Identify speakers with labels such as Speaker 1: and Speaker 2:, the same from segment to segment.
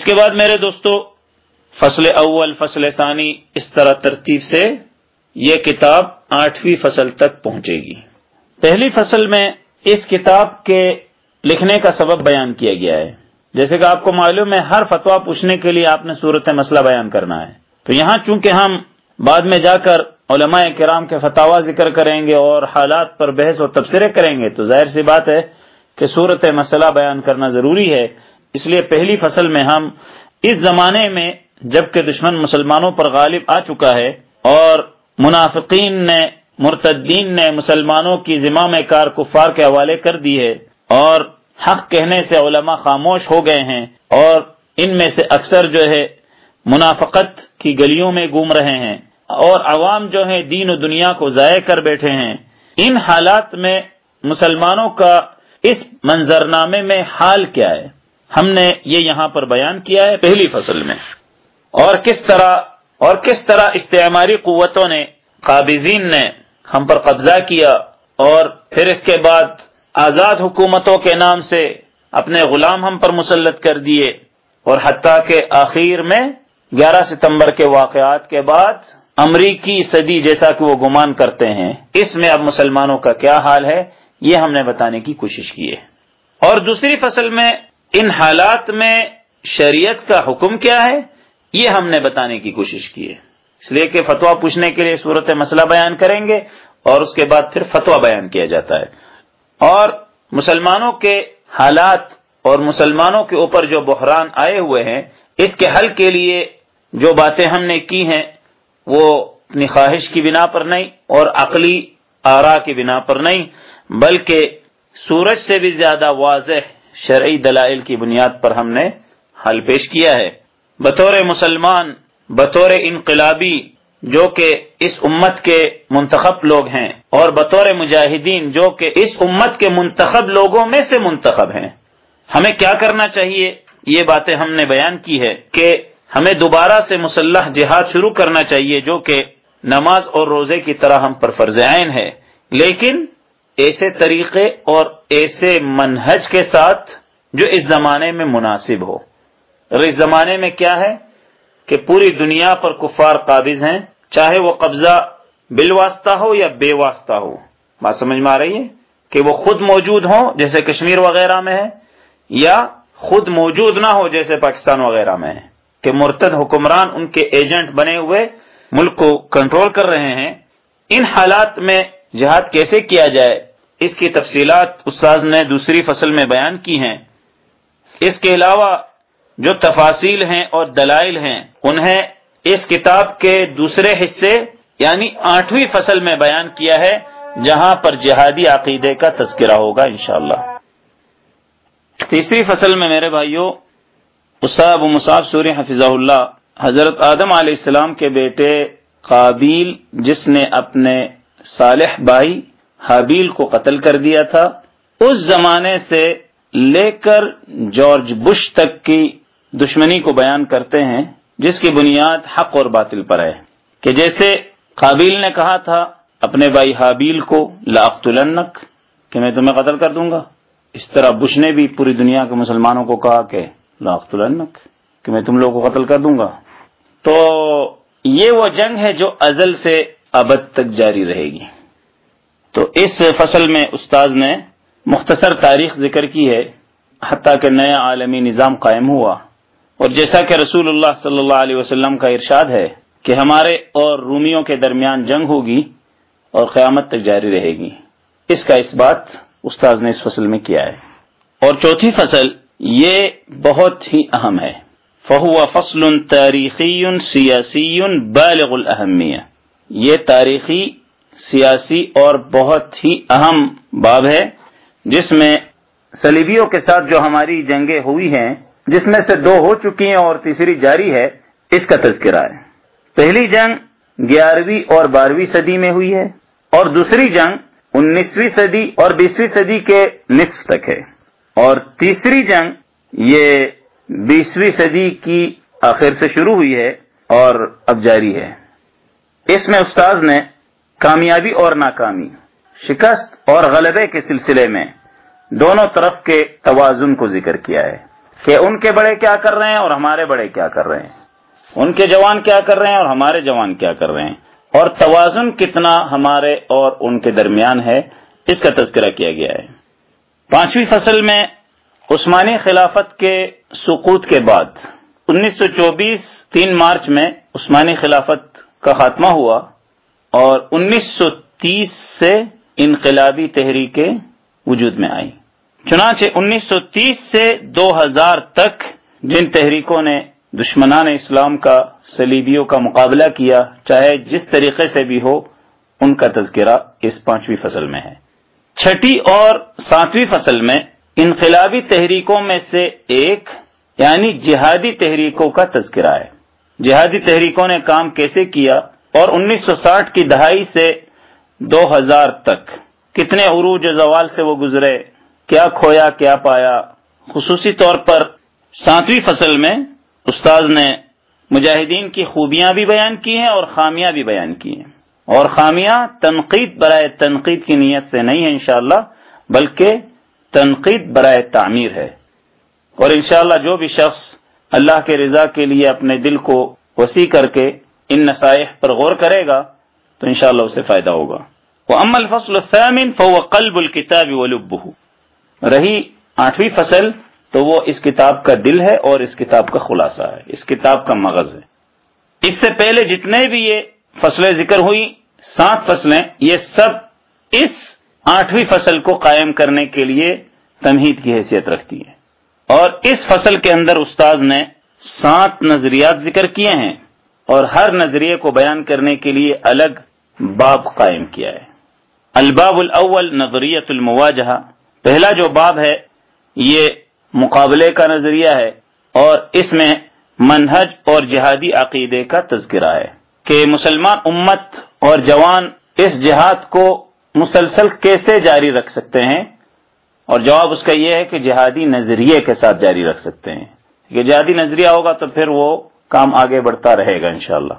Speaker 1: اس کے بعد میرے دوستو، فصل اول، فصل ثانی، اس طرح ترتیب سے یہ کتاب آٹھویں فصل تک پہنچے گی۔ پہلی فصل میں اس کتاب کے لکھنے کا سبب بیان کیا گیا ہے۔ جیسے کہ آپ کو معلوم ہے، ہر فتوا پوچھنے کے لیے آپ نے صورت مسئلہ بیان کرنا ہے۔ تو یہاں چونکہ ہم بعد میں جا کر علماء کرام کے فتوا ذکر کریں گے اور حالات پر بحث و تبصرے کریں گے، تو ظاہر سی بات ہے کہ صورت مسئلہ بیان کرنا ضروری ہے۔ اس لیے پہلی فصل میں ہم اس زمانے میں جبکہ دشمن مسلمانوں پر غالب آ چکا ہے اور منافقین نے، مرتدین نے مسلمانوں کی ذمہ کار کفار کے حوالے کر دی ہے اور حق کہنے سے علماء خاموش ہو گئے ہیں اور ان میں سے اکثر جو ہے منافقت کی گلیوں میں گھوم رہے ہیں اور عوام جو ہے دین و دنیا کو ضائع کر بیٹھے ہیں۔ ان حالات میں مسلمانوں کا اس منظرنامے میں حال کیا ہے؟ ہم نے یہ یہاں پر بیان کیا ہے پہلی فصل میں۔ اور کس طرح اور کس طرح استعماری قوتوں نے قابضین نے ہم پر قبضہ کیا اور پھر اس کے بعد آزاد حکومتوں کے نام سے اپنے غلام ہم پر مسلط کر دیے اور حتیٰ کے آخر میں گیارہ ستمبر کے واقعات کے بعد امریکی صدی جیسا کہ وہ گمان کرتے ہیں، اس میں اب مسلمانوں کا کیا حال ہے، یہ ہم نے بتانے کی کوشش کی ہے۔ اور دوسری فصل میں ان حالات میں شریعت کا حکم کیا ہے؟ یہ ہم نے بتانے کی کوشش کی ہے۔ اس لیے کہ فتوا پوچھنے کے لیے صورت مسئلہ بیان کریں گے اور اس کے بعد پھر فتوا بیان کیا جاتا ہے۔ اور مسلمانوں کے حالات اور مسلمانوں کے اوپر جو بحران آئے ہوئے ہیں، اس کے حل کے لیے جو باتیں ہم نے کی ہیں، وہ اپنی خواہش کی بنا پر نہیں اور عقلی آرا کی بنا پر نہیں، بلکہ سورج سے بھی زیادہ واضح شرعی دلائل کی بنیاد پر ہم نے حل پیش کیا ہے۔ بطور مسلمان، بطور انقلابی، جو کہ اس امت کے منتخب لوگ ہیں، اور بطور مجاہدین، جو کہ اس امت کے منتخب لوگوں میں سے منتخب ہیں۔ ہمیں کیا کرنا چاہیے؟ یہ باتیں ہم نے بیان کی ہے کہ ہمیں دوبارہ سے مسلح جہاد شروع کرنا چاہیے، جو کہ نماز اور روزے کی طرح ہم پر فرض عین ہے۔ لیکن ایسے طریقے اور ایسے منہج کے ساتھ جو اس زمانے میں مناسب ہو۔ اور اس زمانے میں کیا ہے کہ پوری دنیا پر کفار قابض ہیں، چاہے وہ قبضہ بل واسطہ ہو یا بے واسطہ ہو۔ بات سمجھ میں آ رہی ہے کہ وہ خود موجود ہوں جیسے کشمیر وغیرہ میں ہے، یا خود موجود نہ ہو جیسے پاکستان وغیرہ میں ہے۔ کہ مرتد حکمران ان کے ایجنٹ بنے ہوئے ملک کو کنٹرول کر رہے ہیں۔ ان حالات میں جہاد کیسے کیا جائے؟ اس کی تفصیلات استاذ نے دوسری فصل میں بیان کی ہیں۔ اس کے علاوہ جو تفاصیل ہیں اور دلائل ہیں، انہیں اس کتاب کے دوسرے حصے یعنی آٹھویں فصل میں بیان کیا ہے، جہاں پر جہادی عقیدے کا تذکرہ ہوگا انشاءاللہ۔ تیسری فصل میں میرے بھائیوں اساب مصعب سوری حفظہ اللہ، حضرت آدم علیہ السلام کے بیٹے قابیل، جس نے اپنے صالح بھائی حابیل کو قتل کر دیا تھا۔ اس زمانے سے لے کر جارج بش تک کی دشمنی کو بیان کرتے ہیں، جس کی بنیاد حق اور باطل پر ہے۔ کہ جیسے قابیل نے کہا تھا، اپنے بھائی حابیل کو لاخت النک کہ میں تمہیں قتل کر دوں گا۔ اس طرح بش نے بھی پوری دنیا کے مسلمانوں کو کہا کہ لاخت النک کہ میں تم لوگوں کو قتل کر دوں گا۔ تو یہ وہ جنگ ہے جو ازل سے ابد تک جاری رہے گی۔ تو اس فصل میں استاذ نے مختصر تاریخ ذکر کی ہے، حتیٰ کہ نیا عالمی نظام قائم ہوا۔ اور جیسا کہ رسول اللہ صلی اللہ علیہ وسلم کا ارشاد ہے کہ ہمارے اور رومیوں کے درمیان جنگ ہوگی اور قیامت تک جاری رہے گی۔ اس کا اس بات استاذ نے اس فصل میں کیا ہے۔ اور چوتھی فصل یہ بہت ہی اہم ہے۔ فہو فصل تاریخی سیاسی بالغ الاہمیہ۔ یہ تاریخی سیاسی اور بہت ہی اہم باب ہے، جس میں سلیبیوں کے ساتھ جو ہماری جنگیں ہوئی ہیں، جس میں سے دو ہو چکی ہیں اور تیسری جاری ہے، اس کا تذکرہ ہے۔ پہلی جنگ گیارہویں اور بارہویں صدی میں ہوئی ہے اور دوسری جنگ انیسویں صدی اور بیسویں صدی کے نصف تک ہے۔ اور تیسری جنگ یہ بیسویں صدی کی آخر سے شروع ہوئی ہے اور اب جاری ہے۔ اس میں استاذ نے کامیابی اور ناکامی، شکست اور غلبے کے سلسلے میں دونوں طرف کے توازن کو ذکر کیا ہے کہ ان کے بڑے کیا کر رہے ہیں اور ہمارے بڑے کیا کر رہے ہیں۔ ان کے جوان کیا کر رہے ہیں اور ہمارے جوان کیا کر رہے ہیں۔ اور توازن کتنا ہمارے اور ان کے درمیان ہے، اس کا تذکرہ کیا گیا ہے۔ پانچویں فصل میں عثمانی خلافت کے سقوط کے بعد، انیس سو چوبیس، تین مارچ میں عثمانی خلافت کا خاتمہ ہوا۔ اور انیس سو تیس سے انقلابی تحریکیں وجود میں آئی چنانچہ انیس سو تیس سے دو ہزار تک جن تحریکوں نے دشمنان اسلام کا سلیبیوں کا مقابلہ کیا، چاہے جس طریقے سے بھی ہو، ان کا تذکرہ اس پانچویں فصل میں ہے۔ چھٹی اور ساتویں فصل میں انقلابی تحریکوں میں سے ایک یعنی جہادی تحریکوں کا تذکرہ ہے۔ جہادی تحریکوں نے کام کیسے کیا؟ اور انیس سو ساٹھ کی دہائی سے دو ہزار تک۔ کتنے عروج زوال سے وہ گزرے، کیا کھویا، کیا پایا۔ خصوصی طور پر ساتویں فصل میں استاذ نے مجاہدین کی خوبیاں بھی بیان کی ہیں اور خامیاں بھی بیان کی ہیں۔ اور خامیاں تنقید برائے تنقید کی نیت سے نہیں ہے انشاءاللہ، بلکہ تنقید برائے تعمیر ہے۔ اور انشاءاللہ جو بھی شخص اللہ کے رضا کے لیے اپنے دل کو وسیع کر کے ان نصائح پر غور کرے گا تو انشاءاللہ اسے فائدہ ہوگا۔ وہ امل فصل الثامن فهو قلب الكتاب ولبه۔ رہی آٹھویں فصل تو وہ اس کتاب کا دل ہے اور اس کتاب کا خلاصہ ہے، اس کتاب کا مغز ہے۔ اس سے پہلے جتنے بھی یہ فصلیں ذکر ہوئی سات فصلیں، یہ سب اس آٹھویں فصل کو قائم کرنے کے لیے تمہید کی حیثیت رکھتی ہیں۔ اور اس فصل کے اندر استاذ نے سات نظریات ذکر کیے ہیں۔ اور ہر نظریے کو بیان کرنے کے لیے الگ باب قائم کیا ہے۔ الباب الاول نظریت المواجہ پہلا جو باب ہے، یہ مقابلے کا نظریہ ہے اور اس میں منہج اور جہادی عقیدے کا تذکرہ ہے کہ مسلمان امت اور جوان اس جہاد کو مسلسل کیسے جاری رکھ سکتے ہیں؟ اور جواب اس کا یہ ہے کہ جہادی نظریے کے ساتھ جاری رکھ سکتے ہیں۔ کہ جہادی نظریہ ہوگا تو پھر وہ کام آگے بڑھتا رہے گا انشاءاللہ۔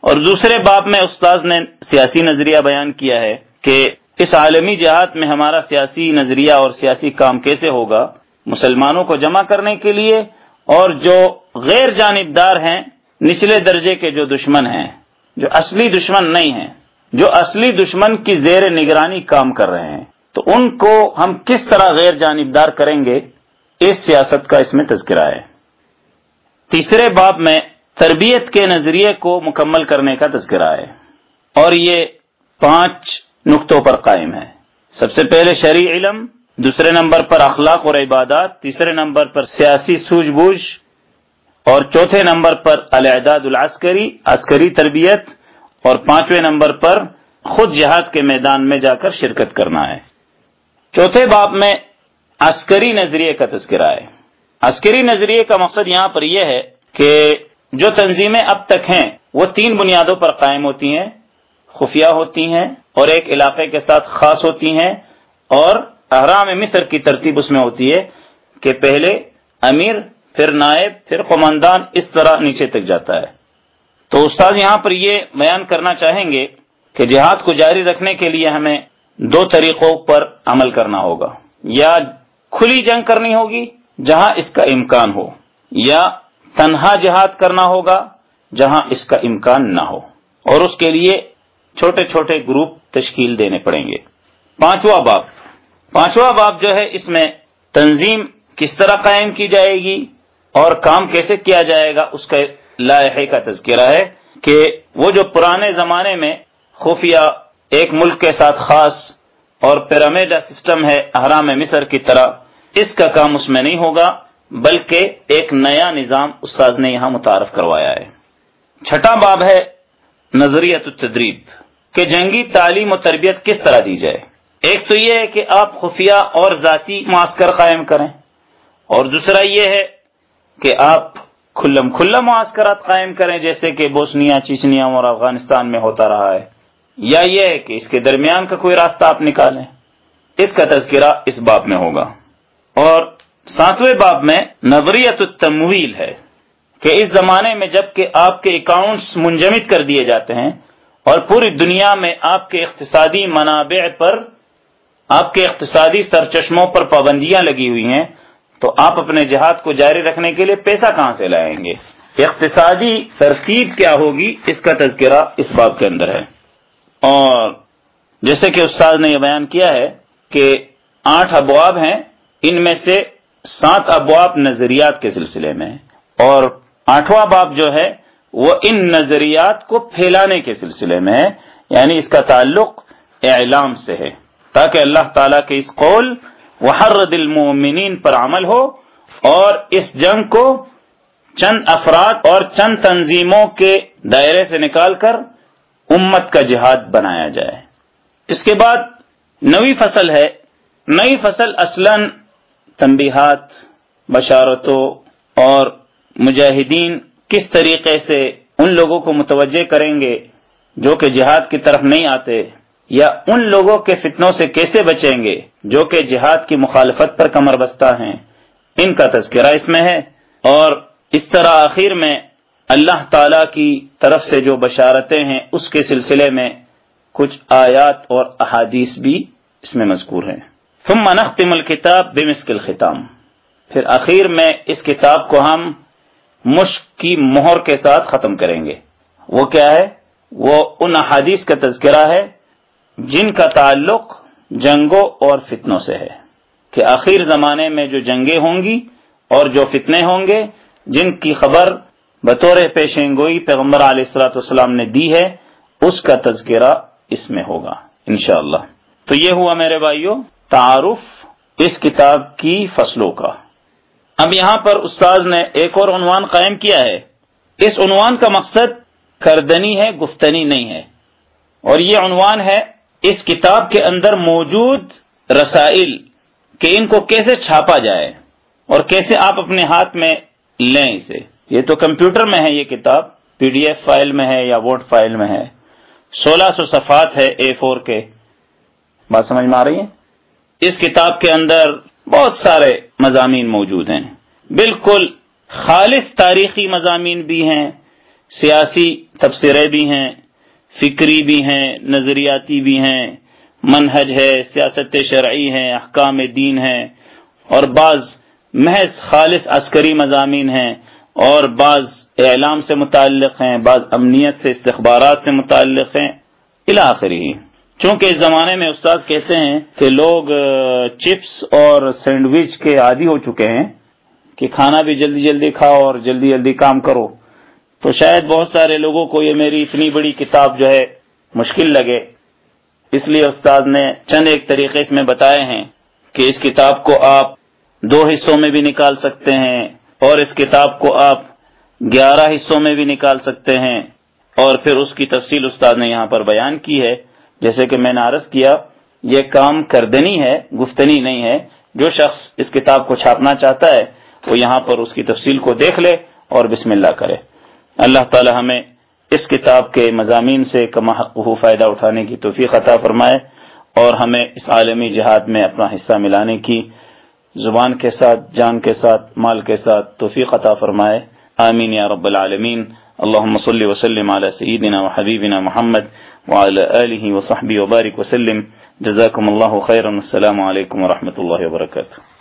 Speaker 1: اور دوسرے باب میں استاذ نے سیاسی نظریہ بیان کیا ہے کہ اس عالمی جہاد میں ہمارا سیاسی نظریہ اور سیاسی کام کیسے ہوگا؟ مسلمانوں کو جمع کرنے کے لیے اور جو غیر جانبدار ہیں، نچلے درجے کے جو دشمن ہیں، جو اصلی دشمن نہیں ہیں، جو اصلی دشمن کی زیر نگرانی کام کر رہے ہیں۔ تو ان کو ہم کس طرح غیر جانبدار کریں گے؟ اس سیاست کا اس میں تذکرہ ہے۔ تیسرے باب میں تربیت کے نظریے کو مکمل کرنے کا تذکرہ ہے اور یہ پانچ نقطوں پر قائم ہے۔ سب سے پہلے شرعی علم، دوسرے نمبر پر اخلاق اور عبادات، تیسرے نمبر پر سیاسی سوجھ بوجھ، اور چوتھے نمبر پر الاعداد العسکری، عسکری تربیت، اور پانچویں نمبر پر خود جہاد کے میدان میں جا کر شرکت کرنا ہے۔ چوتھے باب میں عسکری نظریے کا تذکرہ ہے۔ عسکری نظریے کا مقصد یہاں پر یہ ہے کہ جو تنظیمیں اب تک ہیں، وہ تین بنیادوں پر قائم ہوتی ہیں۔ خفیہ ہوتی ہیں اور ایک علاقے کے ساتھ خاص ہوتی ہیں اور احرام مصر کی ترتیب اس میں ہوتی ہے کہ پہلے امیر، پھر نائب، پھر قماندان اس طرح نیچے تک جاتا ہے۔ تو استاد یہاں پر یہ بیان کرنا چاہیں گے کہ جہاد کو جاری رکھنے کے لیے ہمیں دو طریقوں پر عمل کرنا ہوگا۔ یا کھلی جنگ کرنی ہوگی جہاں اس کا امکان ہو، یا تنہا جہاد کرنا ہوگا جہاں اس کا امکان نہ ہو۔ اور اس کے لیے چھوٹے چھوٹے گروپ تشکیل دینے پڑیں گے۔ پانچواں باپ پانچواں باب جو ہے، اس میں تنظیم کس طرح قائم کی جائے گی اور کام کیسے کیا جائے گا، اس کا لاحے کا تذکرہ ہے کہ وہ جو پرانے زمانے میں خفیہ ایک ملک کے ساتھ خاص اور پیرامیڈا سسٹم ہے، احرام مصر کی طرح اس کا کام اس میں نہیں ہوگا، بلکہ ایک نیا نظام استاذ نے یہاں متعارف کروایا ہے۔ چھٹا باب ہے نظریت التدریب، کہ جنگی تعلیم و تربیت کس طرح دی جائے۔ ایک تو یہ ہے کہ آپ خفیہ اور ذاتی معسکر قائم کریں۔ اور دوسرا یہ ہے کہ آپ کھلم کھلا معسکرات قائم کریں، جیسے کہ بوسنیا، چیچنیا اور افغانستان میں ہوتا رہا ہے۔ یا یہ ہے کہ اس کے درمیان کا کوئی راستہ آپ نکالیں۔ اس کا تذکرہ اس باب میں ہوگا۔ اور ساتویں باب میں نظریت التمویل ہے کہ اس زمانے میں جبکہ آپ کے اکاؤنٹس منجمد کر دیے جاتے ہیں اور پوری دنیا میں آپ کے اقتصادی منابع پر، آپ کے اقتصادی سرچشموں پر پابندیاں لگی ہوئی ہیں، تو آپ اپنے جہاد کو جاری رکھنے کے لیے پیسہ کہاں سے لائیں گے؟ اقتصادی ترتیب کیا ہوگی؟ اس کا تذکرہ اس باب کے اندر ہے۔ اور جیسے کہ استاد نے یہ بیان کیا ہے کہ آٹھ ابواب ہیں۔ ان میں سے سات ابواب نظریات کے سلسلے میں اور آٹھواں باب جو ہے وہ ان نظریات کو پھیلانے کے سلسلے میں ہے یعنی اس کا تعلق اعلام سے ہے۔ تاکہ اللہ تعالی کے اس قول، وحرد المؤمنین پر عمل ہو اور اس جنگ کو چند افراد اور چند تنظیموں کے دائرے سے نکال کر امت کا جہاد بنایا جائے۔ اس کے بعد نئی فصل ہے۔ نئی فصل اصلا تنبیہات، بشارتوں اور مجاہدین کس طریقے سے ان لوگوں کو متوجہ کریں گے جو کہ جہاد کی طرف نہیں آتے یا ان لوگوں کے فتنوں سے کیسے بچیں گے جو کہ جہاد کی مخالفت پر کمر بستہ ہیں؟ ان کا تذکرہ اس میں ہے اور اس طرح آخر میں اللہ تعالی کی طرف سے جو بشارتیں ہیں، اس کے سلسلے میں کچھ آیات اور احادیث بھی اس میں مذکور ہیں۔ ثم نختم الکتاب بمسک الختام۔ پھر اخیر میں اس کتاب کو ہم مشک کی مہر کے ساتھ ختم کریں گے۔ وہ کیا ہے؟ وہ ان احادیث کا تذکرہ ہے جن کا تعلق جنگوں اور فتنوں سے ہے کہ آخر زمانے میں جو جنگیں ہوں گی اور جو فتنے ہوں گے، جن کی خبر بطور پیشین گوئی پیغمبر علیہ السلاۃ والسلام نے دی ہے، اس کا تذکرہ اس میں ہوگا، انشاءاللہ۔ تو یہ ہوا میرے بھائیوں تعارف اس کتاب کی فصلوں کا۔ اب یہاں پر استاذ نے ایک اور عنوان قائم کیا ہے۔ اس عنوان کا مقصد کردنی ہے، گفتنی نہیں ہے۔ اور یہ عنوان ہے، اس کتاب کے اندر موجود رسائل کہ ان کو کیسے چھاپا جائے اور کیسے آپ اپنے ہاتھ میں لیں اسے۔ یہ تو کمپیوٹر میں ہے یہ کتاب، پی ڈی ایف فائل میں ہے یا ووٹ فائل میں ہے۔ سولہ سو صفات ہے اے فور کے۔ بات سمجھ میں آ رہی ہے؟ اس کتاب کے اندر بہت سارے مضامین موجود ہیں۔ بالکل خالص تاریخی مضامین بھی ہیں، سیاسی تبصرے بھی ہیں، فکری بھی ہیں، نظریاتی بھی ہیں، منہج ہے، سیاست شرعی ہے احکام دین ہے اور بعض محض خالص عسکری مضامین ہیں، اور بعض اعلام سے متعلق ہیں، بعض امنیت سے، استخبارات سے متعلق ہیں الاخری چونکہ اس زمانے میں استاد کہتے ہیں کہ لوگ چپس اور سینڈوچ کے عادی ہو چکے ہیں کہ کھانا بھی جلدی جلدی کھاؤ اور جلدی جلدی کام کرو۔ تو شاید بہت سارے لوگوں کو یہ میری اتنی بڑی کتاب جو ہے مشکل لگے۔ اس لیے استاد نے چند ایک طریقے اس میں بتائے ہیں کہ اس کتاب کو آپ دو حصوں میں بھی نکال سکتے ہیں اور اس کتاب کو آپ گیارہ حصوں میں بھی نکال سکتے ہیں۔ اور پھر اس کی تفصیل استاد نے یہاں پر بیان کی ہے۔ جیسے کہ میں نے عرض کیا، یہ کام کردنی ہے، گفتنی نہیں ہے۔ جو شخص اس کتاب کو چھاپنا چاہتا ہے، وہ یہاں پر اس کی تفصیل کو دیکھ لے اور بسم اللہ کرے۔ اللہ تعالی ہمیں اس کتاب کے مضامین سے کما فائدہ اٹھانے کی توفیق عطا فرمائے اور ہمیں اس عالمی جہاد میں اپنا حصہ ملانے کی زبان کے ساتھ، جان کے ساتھ، مال کے ساتھ توفیق عطا فرمائے۔ آمین یا رب العالمین۔ اللهم صل وسلم على سيدنا وحبيبنا محمد وعلى آله وصحبه وبارك وسلم. جزاكم الله خيرا. السلام عليكم ورحمة الله وبركاته.